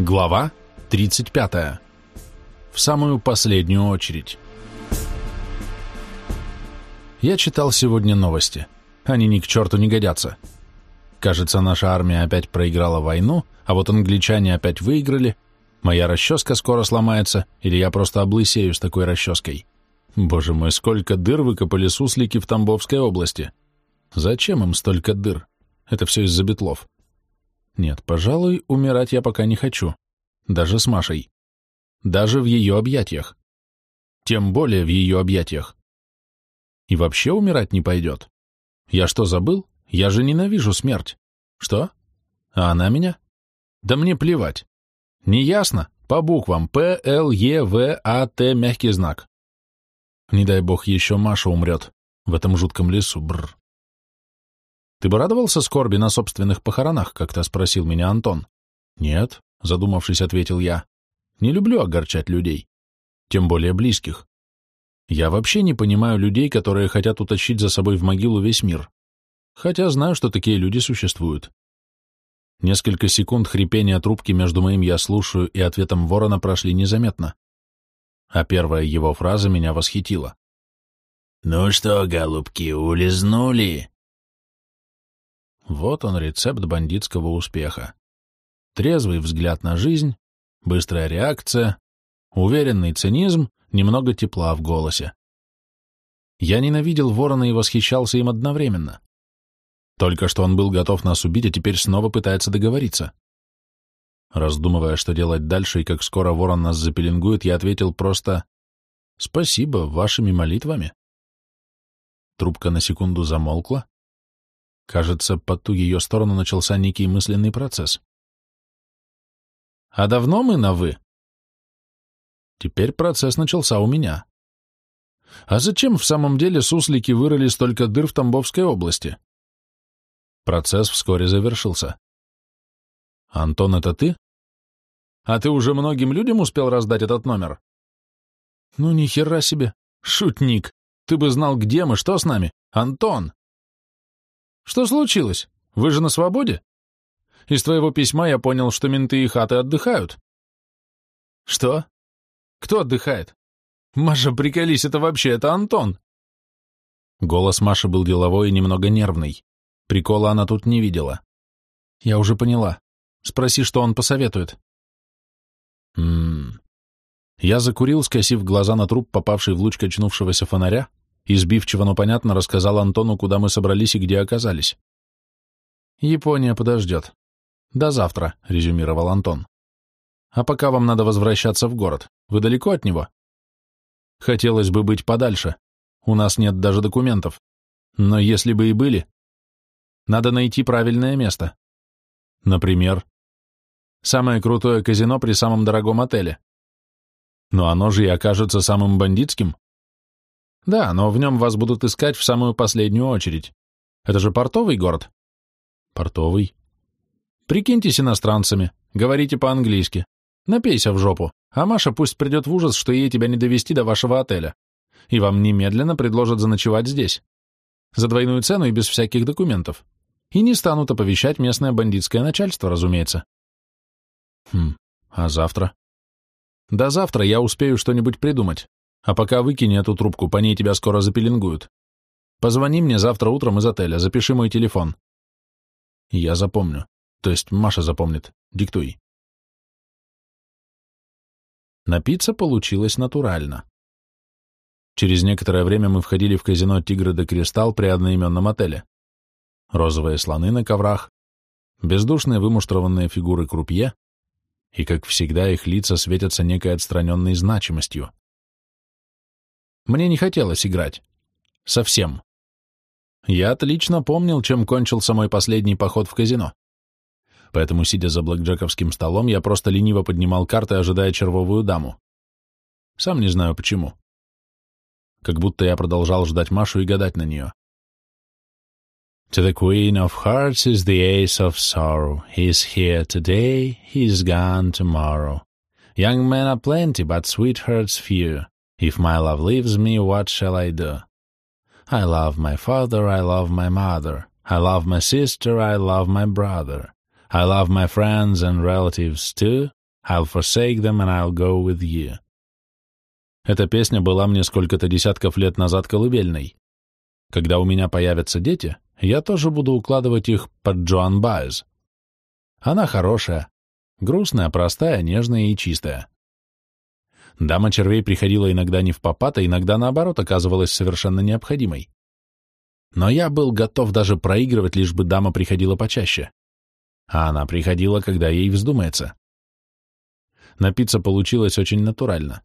Глава 35. В самую последнюю очередь. Я читал сегодня новости. Они ни к черту не годятся. Кажется, наша армия опять проиграла войну, а вот англичане опять выиграли. Моя расческа скоро сломается, или я просто облысею с такой расческой. Боже мой, сколько дыр выкопали суслики в Тамбовской области. Зачем им столько дыр? Это все из-за бетлов. Нет, пожалуй, умирать я пока не хочу. Даже с Машей. Даже в ее объятиях. Тем более в ее объятиях. И вообще умирать не пойдет. Я что, забыл? Я же ненавижу смерть. Что? А она меня? Да мне плевать. Не ясно? По буквам П, Л, Е, В, А, Т, мягкий знак. Не дай бог еще Маша умрет в этом жутком лесу, бррр. «Ты бы радовался скорби на собственных похоронах?» — как-то спросил меня Антон. «Нет», — задумавшись, ответил я. «Не люблю огорчать людей, тем более близких. Я вообще не понимаю людей, которые хотят утащить за собой в могилу весь мир. Хотя знаю, что такие люди существуют». Несколько секунд хрипения трубки между моим «я слушаю» и ответом ворона прошли незаметно. А первая его фраза меня восхитила. «Ну что, голубки, улизнули?» Вот он рецепт бандитского успеха. Трезвый взгляд на жизнь, быстрая реакция, уверенный цинизм, немного тепла в голосе. Я ненавидел ворона и восхищался им одновременно. Только что он был готов нас убить, а теперь снова пытается договориться. Раздумывая, что делать дальше и как скоро ворон нас запеленгует, я ответил просто «Спасибо, вашими молитвами». Трубка на секунду замолкла, Кажется, по ту ее сторону начался некий мысленный процесс. «А давно мы на «вы»?» Теперь процесс начался у меня. А зачем в самом деле суслики вырыли столько дыр в Тамбовской области? Процесс вскоре завершился. «Антон, это ты? А ты уже многим людям успел раздать этот номер?» «Ну, ни хера себе! Шутник! Ты бы знал, где мы, что с нами! Антон!» Что случилось? Вы же на свободе? Из твоего письма я понял, что менты и хаты отдыхают. Что? Кто отдыхает? Маша, приколись, это вообще, это Антон. Голос Маши был деловой и немного нервный. Прикола она тут не видела. Я уже поняла. Спроси, что он посоветует. Ммм. Я закурил, скосив глаза на труп, попавший в луч качнувшегося фонаря, Избивчиво, но понятно рассказал Антону, куда мы собрались и где оказались. «Япония подождет. До завтра», — резюмировал Антон. «А пока вам надо возвращаться в город. Вы далеко от него?» «Хотелось бы быть подальше. У нас нет даже документов. Но если бы и были, надо найти правильное место. Например, самое крутое казино при самом дорогом отеле. Но оно же и окажется самым бандитским. Да, но в нем вас будут искать в самую последнюю очередь. Это же портовый город? Портовый. Прикиньтесь иностранцами, говорите по-английски. Напейся в жопу, а Маша пусть придет в ужас, что ей тебя не довести до вашего отеля. И вам немедленно предложат заночевать здесь. За двойную цену и без всяких документов. И не станут оповещать местное бандитское начальство, разумеется. Хм, а завтра? До завтра я успею что-нибудь придумать. А пока выкини эту трубку, по ней тебя скоро запеленгуют. Позвони мне завтра утром из отеля, запиши мой телефон. Я запомню. То есть Маша запомнит. Диктуй. Напиться получилось натурально. Через некоторое время мы входили в казино «Тигры де Кристалл» при одноименном отеле. Розовые слоны на коврах, бездушные вымуштрованные фигуры крупье, и, как всегда, их лица светятся некой отстраненной значимостью. Мне не хотелось играть. Совсем. Я отлично помнил, чем кончился мой последний поход в казино. Поэтому, сидя за блэкджековским столом, я просто лениво поднимал карты, ожидая червовую даму. Сам не знаю почему. Как будто я продолжал ждать Машу и гадать на нее. To the queen of hearts is the ace of sorrow. He's here today, he's gone tomorrow. Young men are plenty, but sweethearts few. If my love leaves me, what shall I do? I love my father, I love my mother. I love my sister, I love my brother. I love my friends and relatives too. I'll forsake them and I'll go with you. Эта песня была мне сколько-то десятков лет назад колыбельной. Когда у меня появятся дети, я тоже буду укладывать их под Джоан Байз. Она хорошая, грустная, простая, нежная и чистая. Дама червей приходила иногда не в попад, а иногда, наоборот, оказывалась совершенно необходимой. Но я был готов даже проигрывать, лишь бы дама приходила почаще. А она приходила, когда ей вздумается. Напиться получилось очень натурально.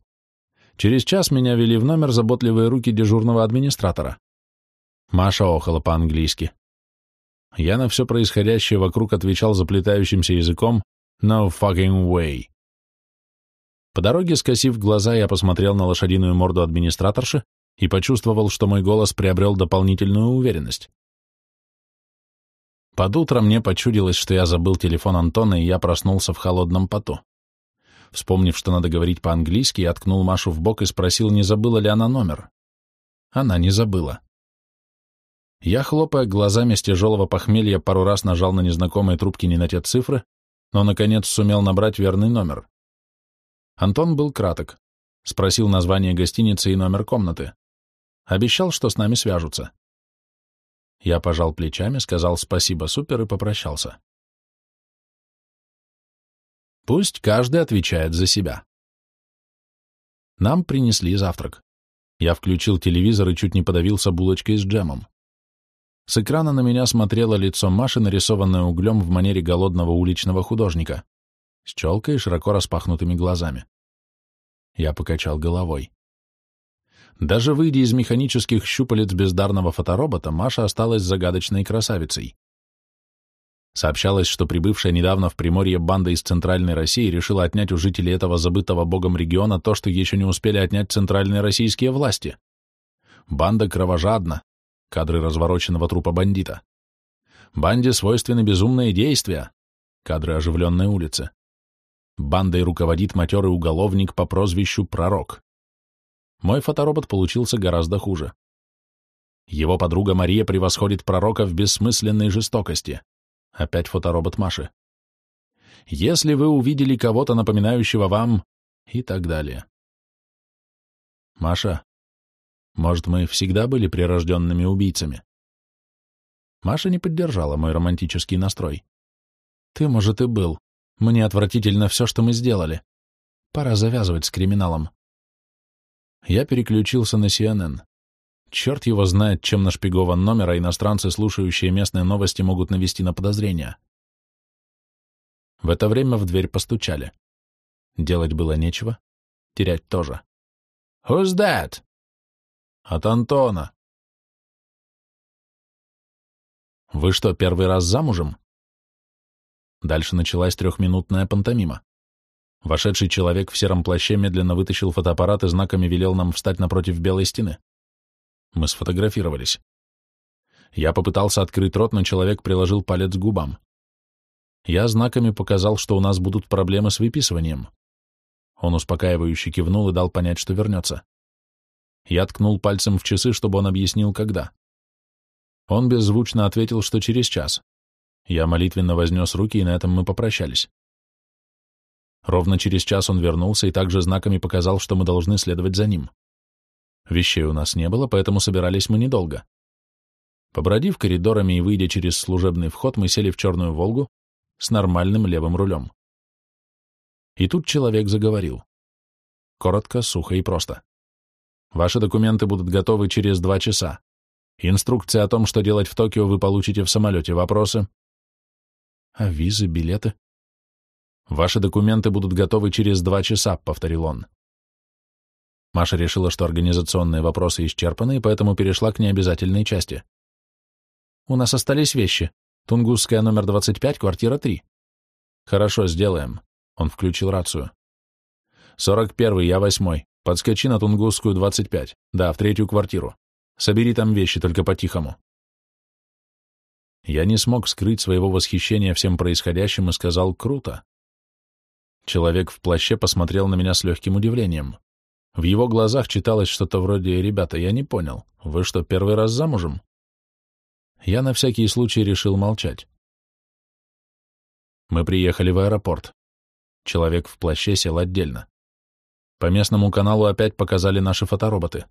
Через час меня вели в номер заботливые руки дежурного администратора. Маша охала по-английски. Я на все происходящее вокруг отвечал заплетающимся языком «No fucking way». По дороге, скосив глаза, я посмотрел на лошадиную морду администраторши и почувствовал, что мой голос приобрел дополнительную уверенность. Под утро мне почудилось, что я забыл телефон Антона, и я проснулся в холодном поту. Вспомнив, что надо говорить по-английски, я ткнул Машу в бок и спросил, не забыла ли она номер. Она не забыла. Я, хлопая глазами с тяжелого похмелья, пару раз нажал на незнакомые трубки не на те цифры, но, наконец, сумел набрать верный номер. Антон был краток. Спросил название гостиницы и номер комнаты. Обещал, что с нами свяжутся. Я пожал плечами, сказал спасибо, супер, и попрощался. Пусть каждый отвечает за себя. Нам принесли завтрак. Я включил телевизор и чуть не подавился булочкой с джемом. С экрана на меня смотрело лицо Маши, нарисованное углем в манере голодного уличного художника, с челкой и широко распахнутыми глазами. Я покачал головой. Даже выйдя из механических щупалец бездарного фоторобота, Маша осталась загадочной красавицей. Сообщалось, что прибывшая недавно в Приморье банда из Центральной России решила отнять у жителей этого забытого богом региона то, что еще не успели отнять центральные российские власти. Банда кровожадна, кадры развороченного трупа бандита. Банде свойственны безумные действия, кадры оживленной улицы. Бандой руководит матерый уголовник по прозвищу Пророк. Мой фоторобот получился гораздо хуже. Его подруга Мария превосходит Пророка в бессмысленной жестокости. Опять фоторобот Маши. Если вы увидели кого-то, напоминающего вам... И так далее. Маша, может, мы всегда были прирожденными убийцами? Маша не поддержала мой романтический настрой. Ты, может, и был. Мне отвратительно все, что мы сделали. Пора завязывать с криминалом. Я переключился на CNN. Черт его знает, чем нашпигован номер, а иностранцы, слушающие местные новости, могут навести на подозрения. В это время в дверь постучали. Делать было нечего, терять тоже. «Who's that?» «От Антона». «Вы что, первый раз замужем?» Дальше началась трехминутная пантомима. Вошедший человек в сером плаще медленно вытащил фотоаппарат и знаками велел нам встать напротив белой стены. Мы сфотографировались. Я попытался открыть рот, но человек приложил палец к губам. Я знаками показал, что у нас будут проблемы с выписыванием. Он успокаивающе кивнул и дал понять, что вернется. Я ткнул пальцем в часы, чтобы он объяснил, когда. Он беззвучно ответил, что через час. Я молитвенно вознес руки, и на этом мы попрощались. Ровно через час он вернулся и также знаками показал, что мы должны следовать за ним. Вещей у нас не было, поэтому собирались мы недолго. Побродив коридорами и выйдя через служебный вход, мы сели в черную «Волгу» с нормальным левым рулем. И тут человек заговорил. Коротко, сухо и просто. Ваши документы будут готовы через два часа. Инструкция о том, что делать в Токио, вы получите в самолете. Вопросы? А визы, билеты? Ваши документы будут готовы через два часа, повторил он. Маша решила, что организационные вопросы исчерпаны, и поэтому перешла к необязательной части. «У нас остались вещи. Тунгусская, номер 25, квартира 3». «Хорошо, сделаем». Он включил рацию. «Сорок первый, я восьмой. Подскочи на Тунгусскую, 25. Да, в третью квартиру. Собери там вещи, только по-тихому». Я не смог скрыть своего восхищения всем происходящим и сказал «круто». Человек в плаще посмотрел на меня с легким удивлением. В его глазах читалось что-то вроде «Ребята, я не понял, вы что, первый раз замужем?» Я на всякий случай решил молчать. Мы приехали в аэропорт. Человек в плаще сел отдельно. По местному каналу опять показали наши фотороботы.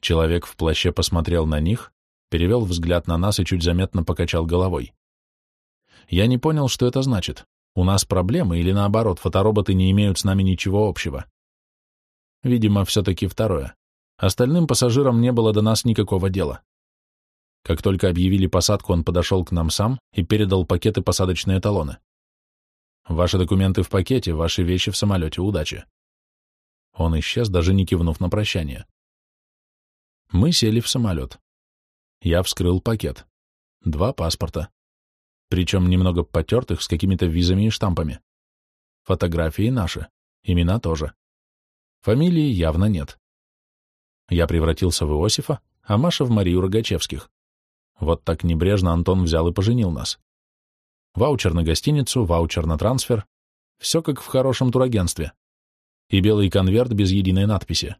Человек в плаще посмотрел на них, перевел взгляд на нас и чуть заметно покачал головой. Я не понял, что это значит. У нас проблемы или наоборот, фотороботы не имеют с нами ничего общего. Видимо, все-таки второе. Остальным пассажирам не было до нас никакого дела. Как только объявили посадку, он подошел к нам сам и передал пакеты посадочные талоны. Ваши документы в пакете, ваши вещи в самолете, удачи. Он исчез, даже не кивнув на прощание. Мы сели в самолет. Я вскрыл пакет. Два паспорта. Причем немного потертых, с какими-то визами и штампами. Фотографии наши. Имена тоже. Фамилии явно нет. Я превратился в Иосифа, а Маша в Марию Рогачевских. Вот так небрежно Антон взял и поженил нас. Ваучер на гостиницу, ваучер на трансфер. Все как в хорошем турагентстве. И белый конверт без единой надписи.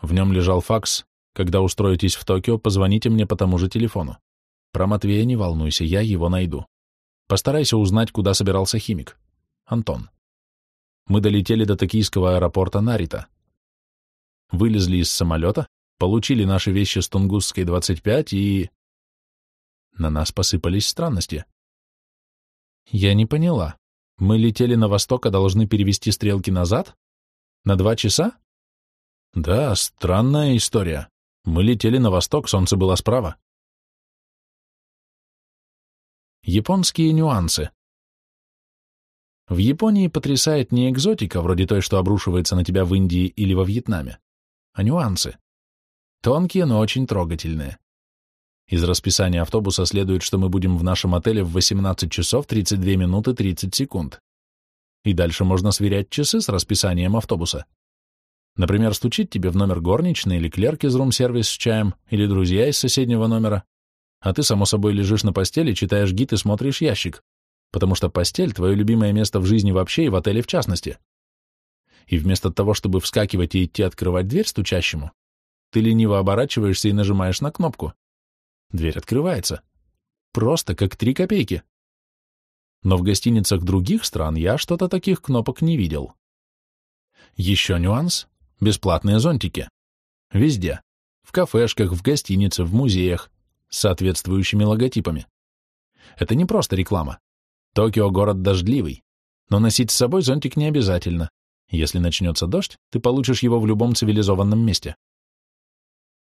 В нем лежал факс. Когда устроитесь в Токио, позвоните мне по тому же телефону. Про Матвея не волнуйся, я его найду. Постарайся узнать, куда собирался химик. Антон. Мы долетели до токийского аэропорта Нарита. Вылезли из самолета, получили наши вещи с Тунгусской 25 и... На нас посыпались странности. Я не поняла. Мы летели на восток, а должны перевести стрелки назад? На два часа? Да, странная история. Мы летели на восток, солнце было справа. Японские нюансы. В Японии потрясает не экзотика, вроде той, что обрушивается на тебя в Индии или во Вьетнаме, а нюансы. Тонкие, но очень трогательные. Из расписания автобуса следует, что мы будем в нашем отеле в 18 часов 32 минуты 30 секунд. И дальше можно сверять часы с расписанием автобуса. Например, стучит тебе в номер горничной или клерк из рум-сервис с чаем, или друзья из соседнего номера, а ты, само собой, лежишь на постели, читаешь гид и смотришь ящик, потому что постель — твое любимое место в жизни вообще и в отеле в частности. И вместо того, чтобы вскакивать и идти открывать дверь стучащему, ты лениво оборачиваешься и нажимаешь на кнопку. Дверь открывается. Просто как три копейки. Но в гостиницах других стран я что-то таких кнопок не видел. Еще нюанс — бесплатные зонтики. Везде. В кафешках, в гостиницах, в музеях, с соответствующими логотипами. Это не просто реклама. Токио — город дождливый, но носить с собой зонтик не обязательно. Если начнется дождь, ты получишь его в любом цивилизованном месте.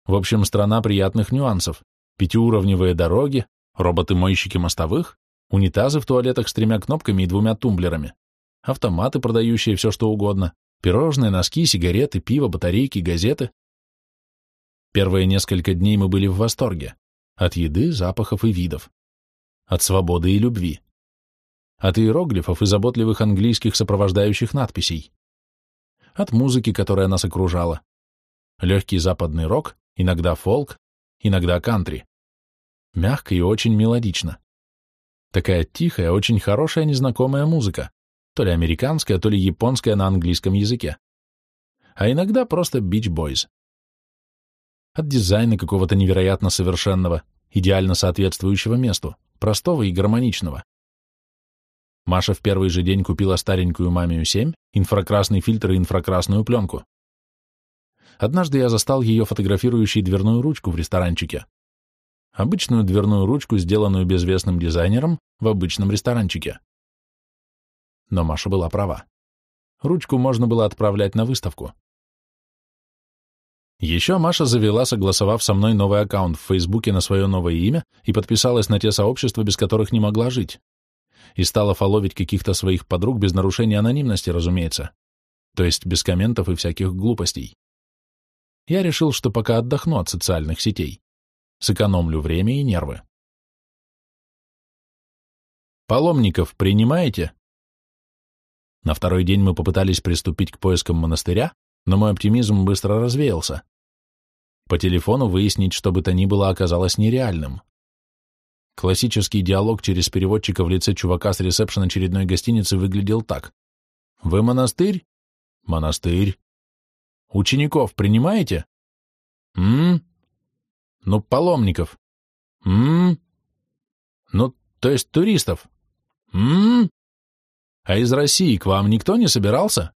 В общем, страна приятных нюансов. Пятиуровневые дороги, роботы-мойщики мостовых, унитазы в туалетах с тремя кнопками и двумя тумблерами, автоматы, продающие все что угодно, пирожные, носки, сигареты, пиво, батарейки, газеты. Первые несколько дней мы были в восторге. От еды, запахов и видов. От свободы и любви. От иероглифов и заботливых английских сопровождающих надписей. От музыки, которая нас окружала. Легкий западный рок, иногда фолк, иногда кантри. Мягко и очень мелодично. Такая тихая, очень хорошая незнакомая музыка, то ли американская, то ли японская на английском языке. А иногда просто Beach Boys от дизайна какого-то невероятно совершенного, идеально соответствующего месту, простого и гармоничного. Маша в первый же день купила старенькую Мамию 7, инфракрасный фильтр и инфракрасную пленку. Однажды я застал ее фотографирующей дверную ручку в ресторанчике. Обычную дверную ручку, сделанную безвестным дизайнером в обычном ресторанчике. Но Маша была права. Ручку можно было отправлять на выставку. Еще Маша завела, согласовав со мной новый аккаунт в Фейсбуке на свое новое имя и подписалась на те сообщества, без которых не могла жить. И стала фоловить каких-то своих подруг без нарушения анонимности, разумеется. То есть без комментов и всяких глупостей. Я решил, что пока отдохну от социальных сетей. Сэкономлю время и нервы. Паломников принимаете? На второй день мы попытались приступить к поискам монастыря, но мой оптимизм быстро развеялся. По телефону выяснить, что бы то ни было, оказалось нереальным. Классический диалог через переводчика в лице чувака с ресепшн очередной гостиницы выглядел так. «Вы монастырь?» «Монастырь». «Учеников принимаете?» «М? Ну, паломников?» «М? Ну, то есть туристов?» «М? А из России к вам никто не собирался?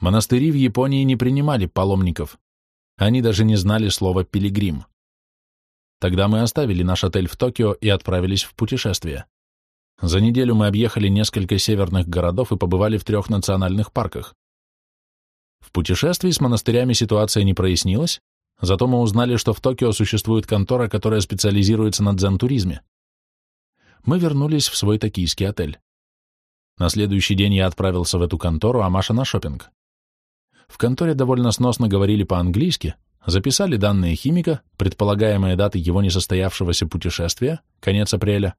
Монастыри в Японии не принимали паломников. Они даже не знали слова «пилигрим». Тогда мы оставили наш отель в Токио и отправились в путешествие. За неделю мы объехали несколько северных городов и побывали в трех национальных парках. В путешествии с монастырями ситуация не прояснилась, зато мы узнали, что в Токио существует контора, которая специализируется на дзен-туризме. Мы вернулись в свой токийский отель. На следующий день я отправился в эту контору, а Маша на шопинг. В конторе довольно сносно говорили по-английски, записали данные химика, предполагаемые даты его несостоявшегося путешествия, конец апреля,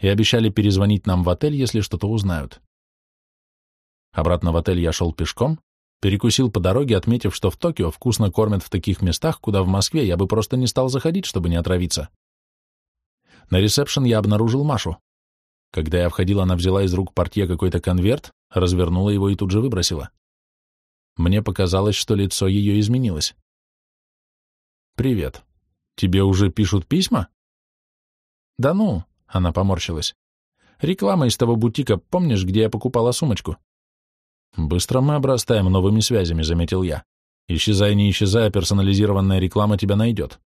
и обещали перезвонить нам в отель, если что-то узнают. Обратно в отель я шел пешком, перекусил по дороге, отметив, что в Токио вкусно кормят в таких местах, куда в Москве я бы просто не стал заходить, чтобы не отравиться. На ресепшн я обнаружил Машу. Когда я входил, она взяла из рук портье какой-то конверт, развернула его и тут же выбросила. Мне показалось, что лицо ее изменилось. «Привет. Тебе уже пишут письма?» «Да ну, она поморщилась. «Реклама из того бутика, помнишь, где я покупала сумочку?» «Быстро мы обрастаем новыми связями», — заметил я. «Исчезай, не исчезая, персонализированная реклама тебя найдет».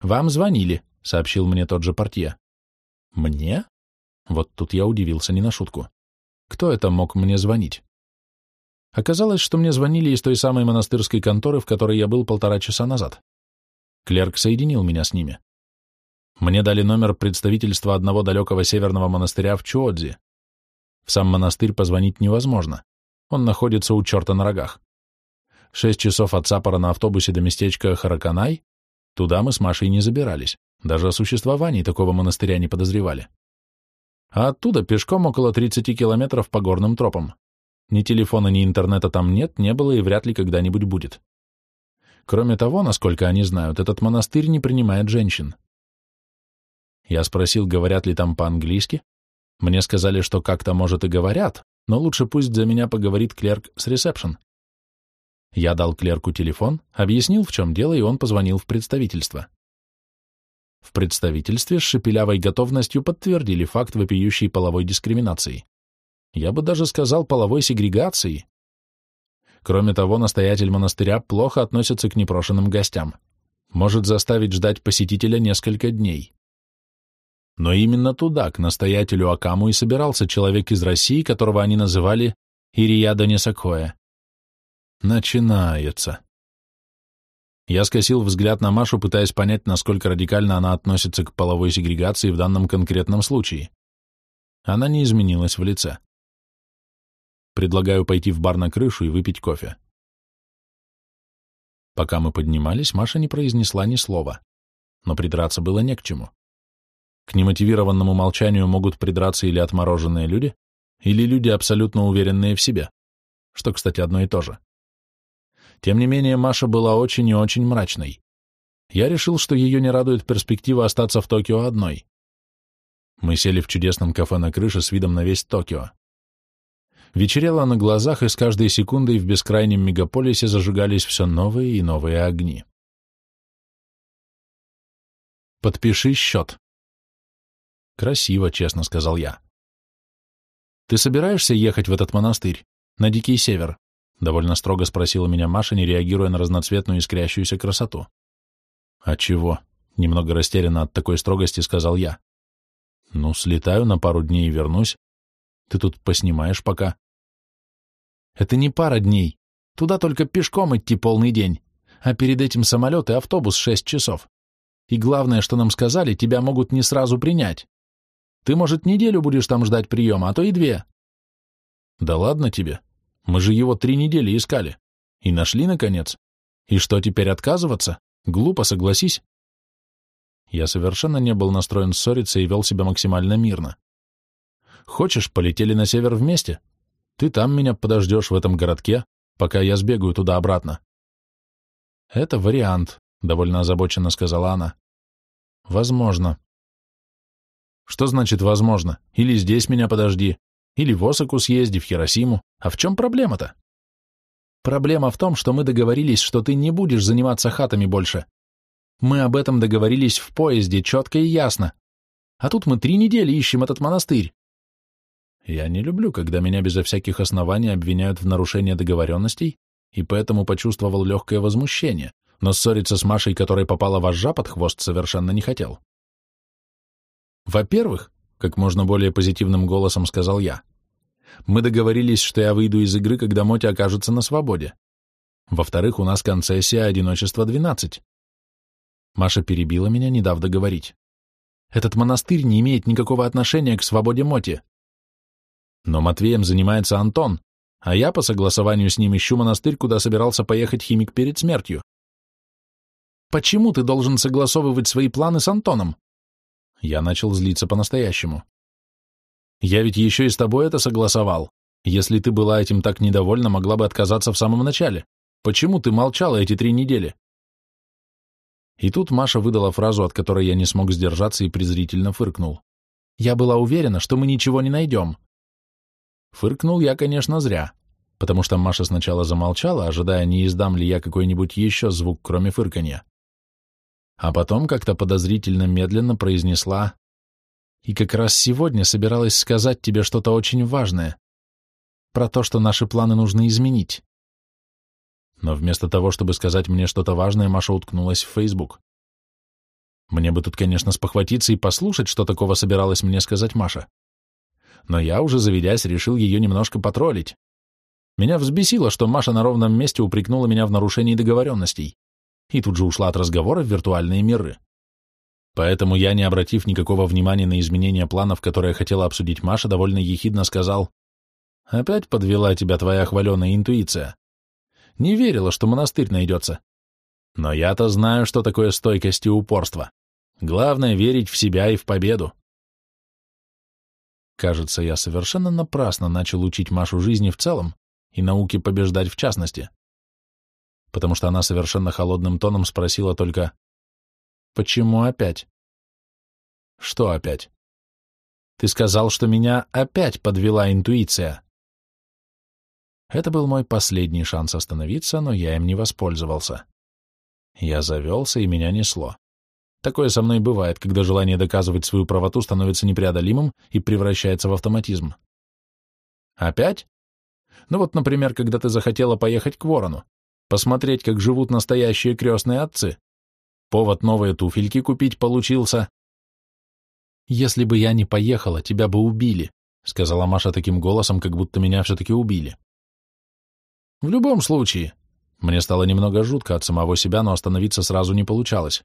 «Вам звонили», — сообщил мне тот же портье. «Мне?» Вот тут я удивился не на шутку. Кто это мог мне звонить? Оказалось, что мне звонили из той самой монастырской конторы, в которой я был полтора часа назад. Клерк соединил меня с ними. Мне дали номер представительства одного далекого северного монастыря в Чуодзи. В сам монастырь позвонить невозможно. Он находится у черта на рогах. Шесть часов от Сапора на автобусе до местечка Хараканай. Туда мы с Машей не забирались. Даже о существовании такого монастыря не подозревали. А оттуда пешком около 30 километров по горным тропам. Ни телефона, ни интернета там нет, не было и вряд ли когда-нибудь будет. Кроме того, насколько они знают, этот монастырь не принимает женщин. Я спросил, говорят ли там по-английски. Мне сказали, что как-то, может, и говорят, но лучше пусть за меня поговорит клерк с ресепшн. Я дал клерку телефон, объяснил, в чем дело, и он позвонил в представительство. В представительстве с шепелявой готовностью подтвердили факт вопиющей половой дискриминации. Я бы даже сказал половой сегрегации. Кроме того, настоятель монастыря плохо относится к непрошенным гостям. Может заставить ждать посетителя несколько дней. Но именно туда, к настоятелю Акаму, и собирался человек из России, которого они называли Ирияда Несакоя. Начинается. Я скосил взгляд на Машу, пытаясь понять, насколько радикально она относится к половой сегрегации в данном конкретном случае. Она не изменилась в лице. Предлагаю пойти в бар на крышу и выпить кофе. Пока мы поднимались, Маша не произнесла ни слова, но придраться было не к чему. К немотивированному молчанию могут придраться или отмороженные люди, или люди, абсолютно уверенные в себе, что, кстати, одно и то же. Тем не менее, Маша была очень и очень мрачной. Я решил, что ее не радует перспектива остаться в Токио одной. Мы сели в чудесном кафе на крыше с видом на весь Токио. Вечерело на глазах, и с каждой секундой в бескрайнем мегаполисе зажигались все новые и новые огни. «Подпиши счет», Красиво, честно сказал я. Ты собираешься ехать в этот монастырь? На Дикий Север? Довольно строго спросила меня Маша, не реагируя на разноцветную искрящуюся красоту. А чего? Немного растерянно от такой строгости сказал я. Ну, слетаю на пару дней и вернусь. Ты тут поснимаешь пока. Это не пара дней. Туда только пешком идти полный день. А перед этим самолет и автобус шесть часов. И главное, что нам сказали, тебя могут не сразу принять. Ты, может, неделю будешь там ждать приема, а то и две. Да ладно тебе. Мы же его три недели искали. И нашли, наконец. И что, теперь отказываться? Глупо, согласись. Я совершенно не был настроен ссориться и вел себя максимально мирно. Хочешь, полетели на север вместе? Ты там меня подождешь в этом городке, пока я сбегаю туда-обратно. Это вариант, — довольно озабоченно сказала она. Возможно. Что значит «возможно»? Или здесь меня подожди, или в Осаку съезди, в Хиросиму. А в чем проблема-то? Проблема в том, что мы договорились, что ты не будешь заниматься хатами больше. Мы об этом договорились в поезде, четко и ясно. А тут мы три недели ищем этот монастырь. Я не люблю, когда меня безо всяких оснований обвиняют в нарушении договоренностей, и поэтому почувствовал легкое возмущение, но ссориться с Машей, которой попала вожжа под хвост, совершенно не хотел. Во-первых, как можно более позитивным голосом сказал я, мы договорились, что я выйду из игры, когда Моти окажется на свободе. Во-вторых, у нас концессия одиночества 12. Маша перебила меня, не дав договорить. Этот монастырь не имеет никакого отношения к свободе Моти. Но Матвеем занимается Антон, а я по согласованию с ним ищу монастырь, куда собирался поехать химик перед смертью. Почему ты должен согласовывать свои планы с Антоном? Я начал злиться по-настоящему. Я ведь еще и с тобой это согласовал. Если ты была этим так недовольна, могла бы отказаться в самом начале. Почему ты молчала эти три недели? И тут Маша выдала фразу, от которой я не смог сдержаться и презрительно фыркнул. Я была уверена, что мы ничего не найдем. Фыркнул я, конечно, зря, потому что Маша сначала замолчала, ожидая, не издам ли я какой-нибудь еще звук, кроме фырканья. А потом как-то подозрительно медленно произнесла «И как раз сегодня собиралась сказать тебе что-то очень важное, про то, что наши планы нужно изменить». Но вместо того, чтобы сказать мне что-то важное, Маша уткнулась в Facebook. Мне бы тут, конечно, спохватиться и послушать, что такого собиралась мне сказать Маша но я, уже заведясь, решил ее немножко потроллить. Меня взбесило, что Маша на ровном месте упрекнула меня в нарушении договоренностей, и тут же ушла от разговора в виртуальные миры. Поэтому я, не обратив никакого внимания на изменения планов, которые хотела обсудить Маша, довольно ехидно сказал, «Опять подвела тебя твоя хваленая интуиция. Не верила, что монастырь найдется. Но я-то знаю, что такое стойкость и упорство. Главное — верить в себя и в победу. Кажется, я совершенно напрасно начал учить Машу жизни в целом и науке побеждать в частности. Потому что она совершенно холодным тоном спросила только «Почему опять?» «Что опять?» «Ты сказал, что меня опять подвела интуиция». Это был мой последний шанс остановиться, но я им не воспользовался. Я завелся, и меня несло. Такое со мной бывает, когда желание доказывать свою правоту становится непреодолимым и превращается в автоматизм. Опять? Ну вот, например, когда ты захотела поехать к ворону, посмотреть, как живут настоящие крестные отцы. Повод новые туфельки купить получился. «Если бы я не поехала, тебя бы убили», — сказала Маша таким голосом, как будто меня все-таки убили. «В любом случае», мне стало немного жутко от самого себя, но остановиться сразу не получалось.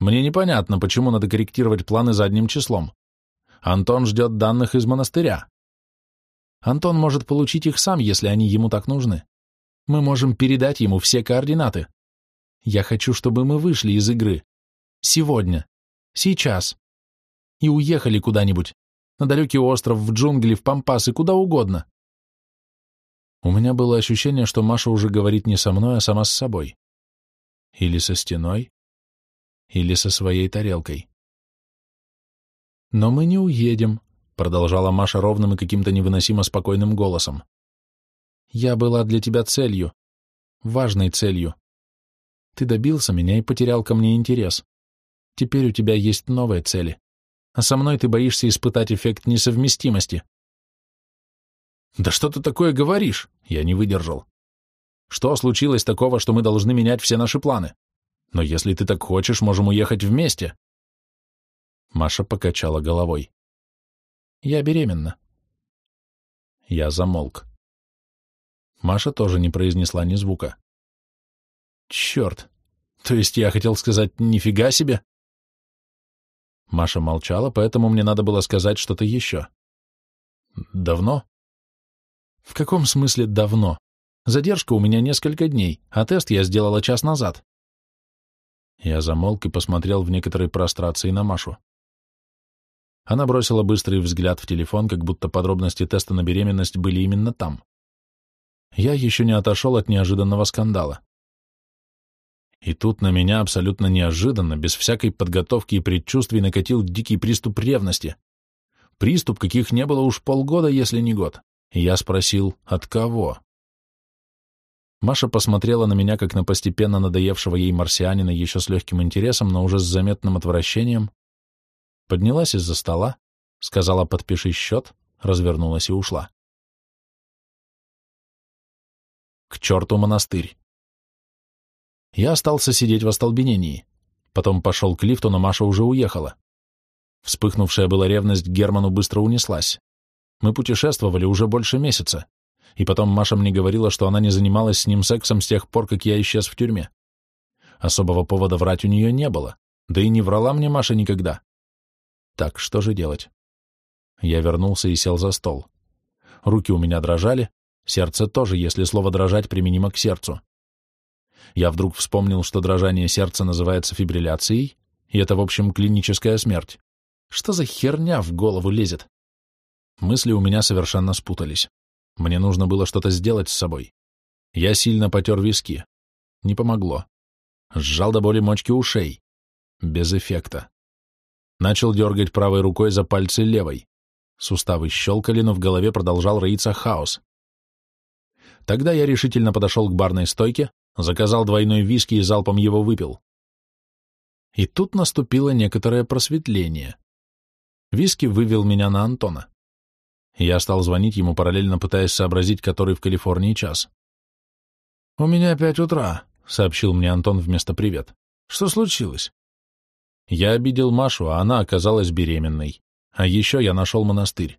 Мне непонятно, почему надо корректировать планы задним числом. Антон ждет данных из монастыря. Антон может получить их сам, если они ему так нужны. Мы можем передать ему все координаты. Я хочу, чтобы мы вышли из игры. Сегодня. Сейчас. И уехали куда-нибудь. На далекий остров, в джунгли, в Пампасы, куда угодно. У меня было ощущение, что Маша уже говорит не со мной, а сама с собой. Или со стеной, или со своей тарелкой. «Но мы не уедем», — продолжала Маша ровным и каким-то невыносимо спокойным голосом. «Я была для тебя целью, важной целью. Ты добился меня и потерял ко мне интерес. Теперь у тебя есть новые цели, а со мной ты боишься испытать эффект несовместимости». «Да что ты такое говоришь?» — я не выдержал. «Что случилось такого, что мы должны менять все наши планы?» Но если ты так хочешь, можем уехать вместе. Маша покачала головой. Я беременна. Я замолк. Маша тоже не произнесла ни звука. Черт! То есть я хотел сказать «нифига себе»? Маша молчала, поэтому мне надо было сказать что-то еще. Давно? В каком смысле давно? Задержка у меня несколько дней, а тест я сделала час назад. Я замолк и посмотрел в некоторой прострации на Машу. Она бросила быстрый взгляд в телефон, как будто подробности теста на беременность были именно там. Я еще не отошел от неожиданного скандала. И тут на меня абсолютно неожиданно, без всякой подготовки и предчувствий, накатил дикий приступ ревности. Приступ, каких не было уж полгода, если не год. И я спросил, от кого? Маша посмотрела на меня, как на постепенно надоевшего ей марсианина, еще с легким интересом, но уже с заметным отвращением, поднялась из-за стола, сказала «подпиши счет», развернулась и ушла. К черту монастырь. Я остался сидеть в остолбенении. Потом пошел к лифту, но Маша уже уехала. Вспыхнувшая была ревность к Герману быстро унеслась. Мы путешествовали уже больше месяца. И потом Маша мне говорила, что она не занималась с ним сексом с тех пор, как я исчез в тюрьме. Особого повода врать у нее не было, да и не врала мне Маша никогда. Так, что же делать? Я вернулся и сел за стол. Руки у меня дрожали, сердце тоже, если слово «дрожать» применимо к сердцу. Я вдруг вспомнил, что дрожание сердца называется фибрилляцией, и это, в общем, клиническая смерть. Что за херня в голову лезет? Мысли у меня совершенно спутались. Мне нужно было что-то сделать с собой. Я сильно потер виски. Не помогло. Сжал до боли мочки ушей. Без эффекта. Начал дергать правой рукой за пальцы левой. Суставы щелкали, но в голове продолжал роиться хаос. Тогда я решительно подошел к барной стойке, заказал двойной виски и залпом его выпил. И тут наступило некоторое просветление. Виски вывел меня на Антона. Я стал звонить ему, параллельно пытаясь сообразить, который в Калифорнии час. «У меня пять утра», — сообщил мне Антон вместо «привет». «Что случилось?» Я обидел Машу, а она оказалась беременной. А еще я нашел монастырь.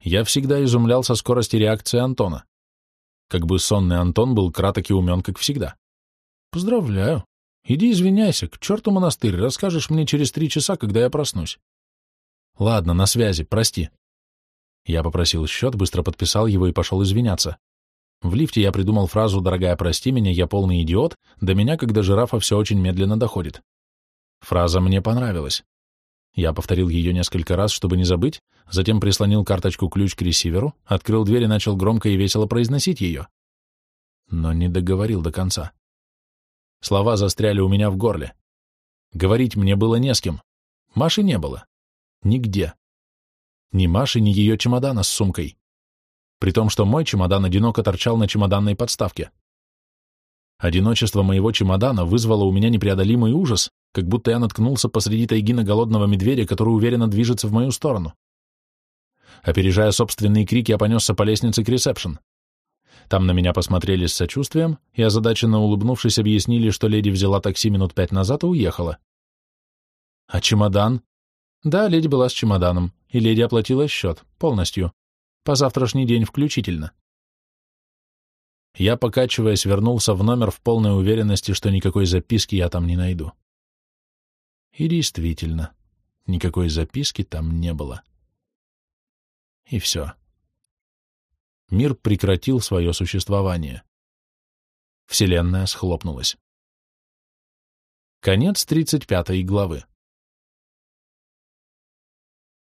Я всегда изумлялся скорости реакции Антона. Как бы сонный Антон был краток и умен, как всегда. «Поздравляю. Иди извиняйся, к черту монастырь, расскажешь мне через три часа, когда я проснусь». «Ладно, на связи, прости». Я попросил счет, быстро подписал его и пошел извиняться. В лифте я придумал фразу «Дорогая, прости меня, я полный идиот», до меня, когда жирафа все очень медленно доходит. Фраза мне понравилась. Я повторил ее несколько раз, чтобы не забыть, затем прислонил карточку-ключ к ресиверу, открыл дверь и начал громко и весело произносить ее. Но не договорил до конца. Слова застряли у меня в горле. Говорить мне было не с кем. Маши не было. Нигде. Ни Маши, ни ее чемодана с сумкой. При том, что мой чемодан одиноко торчал на чемоданной подставке. Одиночество моего чемодана вызвало у меня непреодолимый ужас, как будто я наткнулся посреди тайги на голодного медведя, который уверенно движется в мою сторону. Опережая собственный крик, я понесся по лестнице к ресепшн. Там на меня посмотрели с сочувствием и, озадаченно улыбнувшись, объяснили, что леди взяла такси минут пять назад и уехала. А чемодан? Да, леди была с чемоданом, и леди оплатила счет, полностью, по завтрашний день включительно. Я, покачиваясь, вернулся в номер в полной уверенности, что никакой записки я там не найду. И действительно, никакой записки там не было. И все. Мир прекратил свое существование. Вселенная схлопнулась. Конец 35 главы.